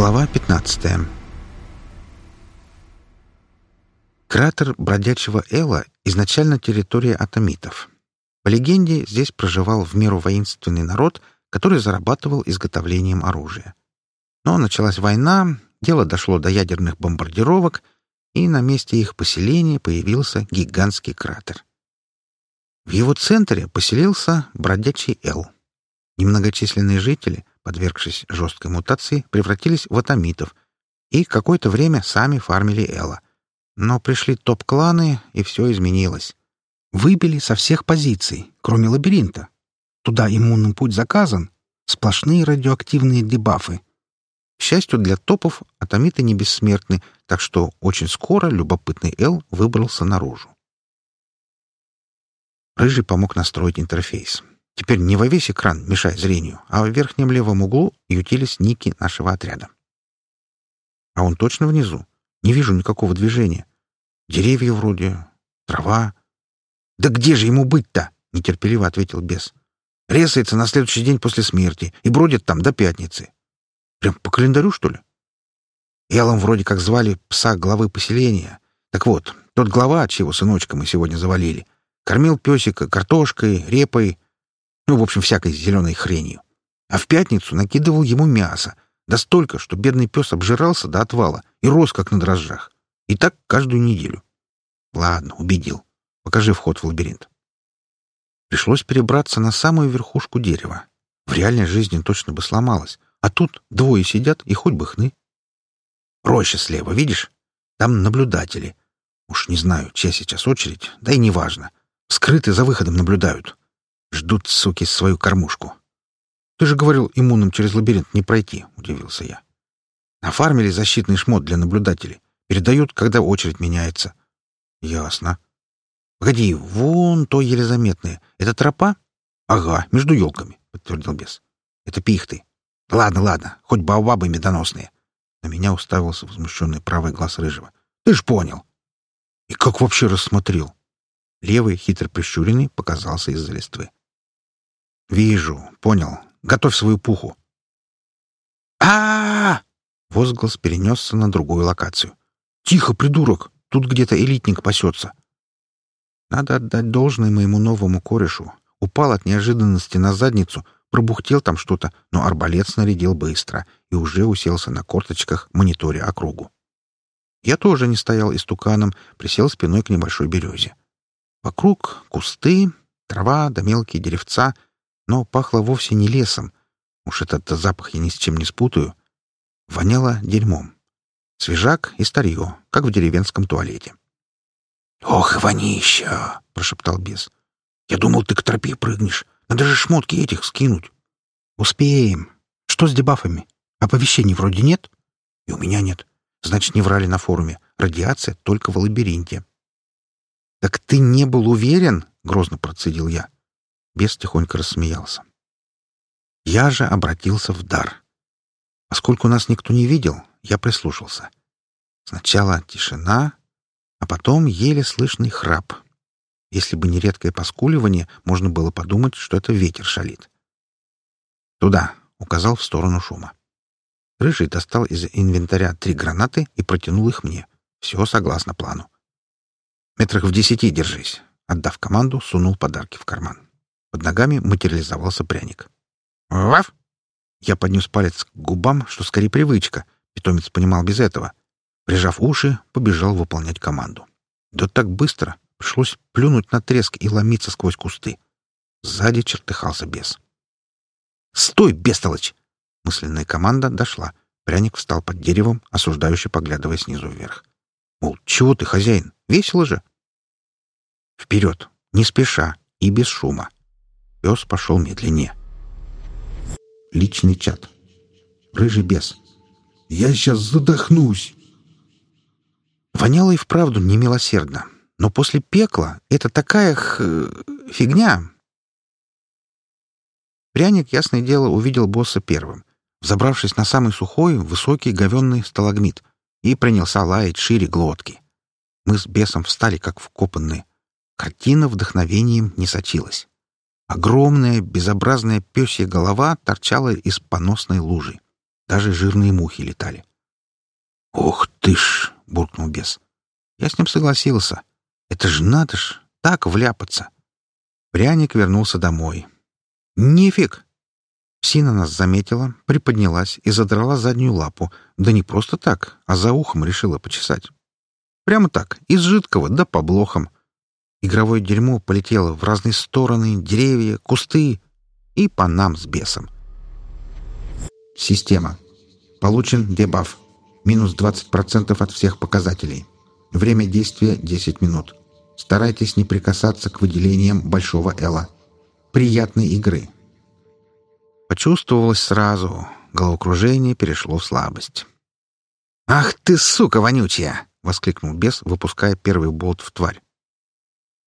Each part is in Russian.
Глава 15 Кратер бродячего Эла изначально территория атомитов. По легенде, здесь проживал в меру воинственный народ, который зарабатывал изготовлением оружия. Но началась война, дело дошло до ядерных бомбардировок, и на месте их поселения появился гигантский кратер. В его центре поселился бродячий Эл. Немногочисленные жители, подвергшись жесткой мутации, превратились в атомитов и какое-то время сами фармили Эла. Но пришли топ-кланы, и все изменилось. Выбили со всех позиций, кроме лабиринта. Туда иммунным путь заказан. Сплошные радиоактивные дебафы. К счастью для топов, атомиты не бессмертны, так что очень скоро любопытный Эл выбрался наружу. Рыжий помог настроить интерфейс. Теперь не во весь экран, мешая зрению, а в верхнем левом углу ютились ники нашего отряда. А он точно внизу. Не вижу никакого движения. Деревья вроде, трава. «Да где же ему быть-то?» — нетерпеливо ответил бес. «Резается на следующий день после смерти и бродит там до пятницы. Прям по календарю, что ли?» Элом вроде как звали пса главы поселения. Так вот, тот глава, чьего сыночка мы сегодня завалили, кормил песика картошкой, репой, ну, в общем, всякой зеленой хренью. А в пятницу накидывал ему мясо, да столько, что бедный пес обжирался до отвала и рос, как на дрожжах. И так каждую неделю. Ладно, убедил. Покажи вход в лабиринт. Пришлось перебраться на самую верхушку дерева. В реальной жизни точно бы сломалось. А тут двое сидят, и хоть бы хны. Роща слева, видишь? Там наблюдатели. Уж не знаю, чья сейчас очередь, да и неважно. Скрыты за выходом наблюдают. Ждут, суки, свою кормушку. Ты же говорил, иммунным через лабиринт не пройти, — удивился я. Оформили защитный шмот для наблюдателей. Передают, когда очередь меняется. Ясно. Погоди, вон то еле заметное. Это тропа? Ага, между елками, — подтвердил бес. Это пихты. Ладно, ладно, хоть баобабы медоносные. На меня уставился возмущенный правый глаз рыжего. Ты ж понял. И как вообще рассмотрел? Левый, хитро прищуренный, показался из-за листвы. «Вижу, понял. Готовь свою пуху». а, Возглас перенесся на другую локацию. «Тихо, придурок! Тут где-то элитник пасется». Надо отдать должное моему новому корешу. Упал от неожиданности на задницу, пробухтел там что-то, но арбалет снарядил быстро и уже уселся на корточках, мониторя округу. Я тоже не стоял истуканом, присел спиной к небольшой березе. Вокруг кусты, трава да мелкие деревца — но пахло вовсе не лесом. Уж этот запах я ни с чем не спутаю. Воняло дерьмом. Свежак и старье, как в деревенском туалете. «Ох, вонища!» — прошептал бес. «Я думал, ты к тропе прыгнешь. Надо же шмотки этих скинуть». «Успеем. Что с дебафами? Оповещений вроде нет?» «И у меня нет. Значит, не врали на форуме. Радиация только в лабиринте». «Так ты не был уверен?» — грозно процедил я. Бес тихонько рассмеялся. Я же обратился в дар. Поскольку нас никто не видел, я прислушался. Сначала тишина, а потом еле слышный храп. Если бы не редкое поскуливание, можно было подумать, что это ветер шалит. «Туда!» — указал в сторону шума. Рыжий достал из инвентаря три гранаты и протянул их мне. Все согласно плану. «Метрах в десяти держись!» Отдав команду, сунул подарки в карман. Под ногами материализовался пряник. «Ваф!» Я поднес палец к губам, что скорее привычка. Питомец понимал без этого. Прижав уши, побежал выполнять команду. Да так быстро. Пришлось плюнуть на треск и ломиться сквозь кусты. Сзади чертыхался бес. «Стой, бестолочь!» Мысленная команда дошла. Пряник встал под деревом, осуждающе поглядывая снизу вверх. Мол, чего ты, хозяин? Весело же. Вперед, не спеша и без шума. Пес пошел медленнее. Личный чат. Рыжий бес. «Я сейчас задохнусь!» Воняло и вправду немилосердно. Но после пекла это такая х... фигня. Пряник, ясное дело, увидел босса первым, взобравшись на самый сухой, высокий говенный сталагмит, и принялся лаять шире глотки. Мы с бесом встали, как вкопанные. Картина вдохновением не сочилась. Огромная, безобразная пёсья голова торчала из поносной лужи. Даже жирные мухи летали. «Ух ты ж!» — буркнул бес. Я с ним согласился. Это ж надо ж, так вляпаться. Пряник вернулся домой. «Нифиг!» Псина нас заметила, приподнялась и задрала заднюю лапу. Да не просто так, а за ухом решила почесать. Прямо так, из жидкого, да по блохам. Игровое дерьмо полетело в разные стороны, деревья, кусты и по нам с бесом. Система. Получен дебаф. Минус 20% от всех показателей. Время действия 10 минут. Старайтесь не прикасаться к выделениям большого эла. Приятной игры. Почувствовалось сразу. Головокружение перешло в слабость. «Ах ты, сука вонючая!» — воскликнул бес, выпуская первый болт в тварь.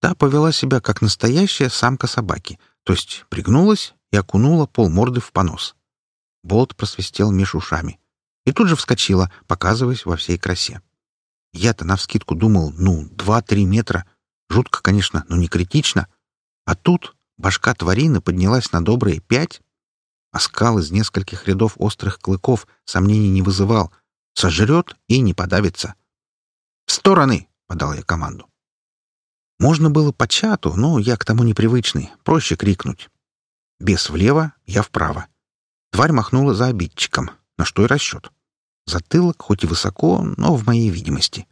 Та повела себя как настоящая самка собаки, то есть пригнулась и окунула полморды в понос. Болт просвистел меж ушами и тут же вскочила, показываясь во всей красе. Я-то навскидку думал, ну, два-три метра. Жутко, конечно, но не критично. А тут башка тварины поднялась на добрые пять, а скал из нескольких рядов острых клыков сомнений не вызывал. Сожрет и не подавится. «В стороны!» — подал я команду. Можно было по чату, но я к тому непривычный. Проще крикнуть. Бес влево, я вправо. Тварь махнула за обидчиком, на что и расчет. Затылок хоть и высоко, но в моей видимости.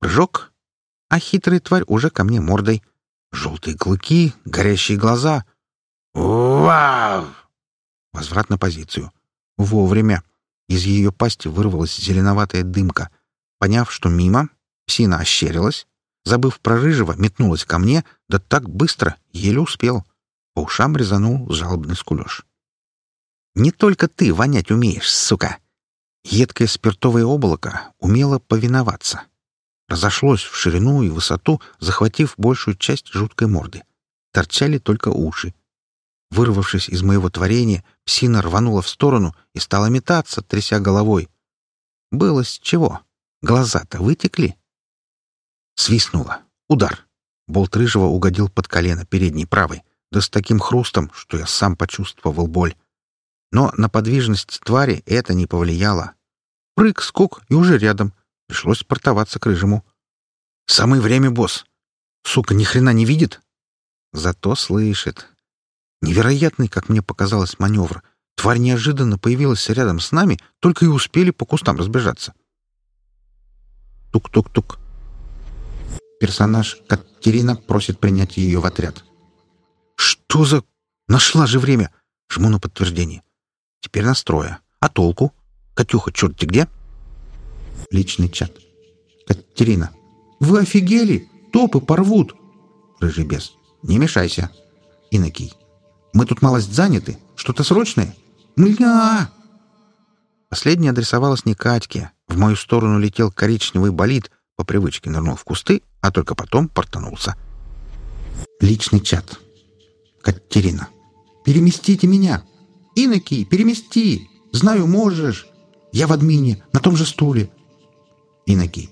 Прыжок, а хитрая тварь уже ко мне мордой. Желтые клыки, горящие глаза. «Вау!» Возврат на позицию. Вовремя. Из ее пасти вырвалась зеленоватая дымка. Поняв, что мимо, псина ощерилась, забыв про рыжего, метнулась ко мне, да так быстро, еле успел. По ушам резанул жалобный скулеж. «Не только ты вонять умеешь, сука!» Едкое спиртовое облако умело повиноваться. Разошлось в ширину и высоту, захватив большую часть жуткой морды. Торчали только уши. Вырвавшись из моего творения, псина рванула в сторону и стала метаться, тряся головой. Было с чего. Глаза-то вытекли. Свистнуло. Удар. Болт рыжего угодил под колено передней правой, да с таким хрустом, что я сам почувствовал боль. Но на подвижность твари это не повлияло. Прыг, скок и уже рядом. Пришлось портоваться к рыжему. «Самое время, босс! Сука, ни хрена не видит?» Зато слышит. Невероятный, как мне показалось, маневр. Тварь неожиданно появилась рядом с нами, только и успели по кустам разбежаться. Тук-тук-тук. Персонаж Катерина просит принять ее в отряд. «Что за... Нашла же время!» Жму на подтверждение. Теперь настроя. А толку? Катюха, черт где? Личный чат. Катерина. Вы офигели? Топы порвут. Рыжий бес. Не мешайся. Инокий. Мы тут малость заняты. Что-то срочное? Мля! Последняя адресовалась не Катьке. В мою сторону летел коричневый болид, по привычке нырнул в кусты, а только потом портанулся. Личный чат. Катерина. «Переместите меня! Инокий, перемести! Знаю, можешь! Я в админе, на том же стуле!» Инокий.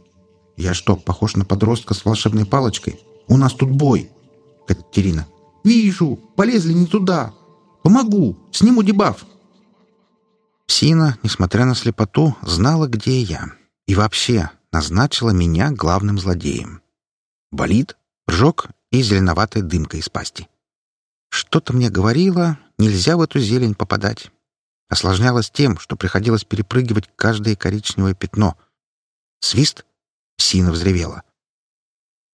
«Я что, похож на подростка с волшебной палочкой? У нас тут бой!» Катерина. «Вижу! Полезли не туда! Помогу! Сниму дебаф!» Псина, несмотря на слепоту, знала, где я. И вообще назначила меня главным злодеем. Болит, пржог и зеленоватая дымка из пасти. Что-то мне говорило, нельзя в эту зелень попадать. Осложнялось тем, что приходилось перепрыгивать каждое коричневое пятно. Свист? Псина взревела.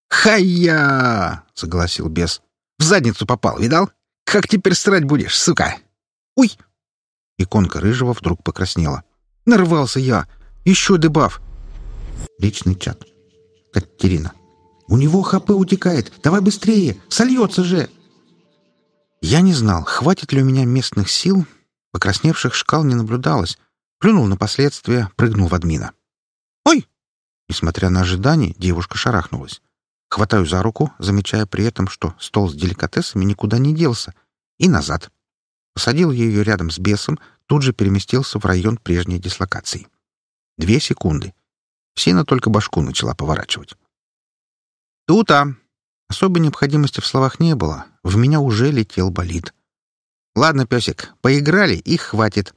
«Хай-я!» — согласил бес. «В задницу попал, видал? Как теперь срать будешь, сука?» «Уй!» Иконка рыжего вдруг покраснела. «Нарвался я! Еще дебаф!» Личный чат. Катерина. «У него ХП утекает! Давай быстрее! Сольется же!» Я не знал, хватит ли у меня местных сил. Покрасневших шкал не наблюдалось. Плюнул на последствия, прыгнул в админа. «Ой!» Несмотря на ожидание, девушка шарахнулась. Хватаю за руку, замечая при этом, что стол с деликатесами никуда не делся, и назад. Посадил ее рядом с бесом, тут же переместился в район прежней дислокации. Две секунды. Сина только башку начала поворачивать. «Тута!» Особой необходимости в словах не было. В меня уже летел болид. «Ладно, песик, поиграли и хватит».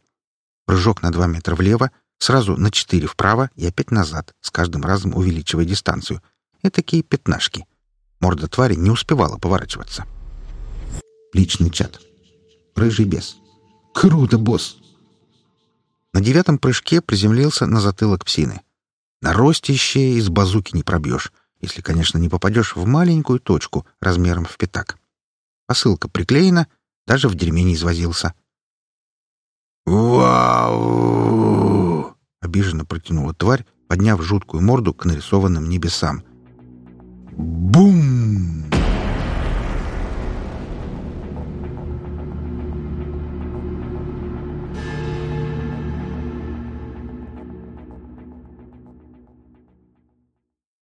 Прыжок на два метра влево, сразу на четыре вправо и опять назад, с каждым разом увеличивая дистанцию. И такие пятнашки. Морда твари не успевала поворачиваться. Личный чат. Рыжий бес. «Круто, босс!» На девятом прыжке приземлился на затылок псины. На ростище из базуки не пробьешь, если, конечно, не попадешь в маленькую точку размером в пятак. Посылка приклеена, даже в дерьме не извозился. «Вау!» — обиженно протянула тварь, подняв жуткую морду к нарисованным небесам. «Бум!»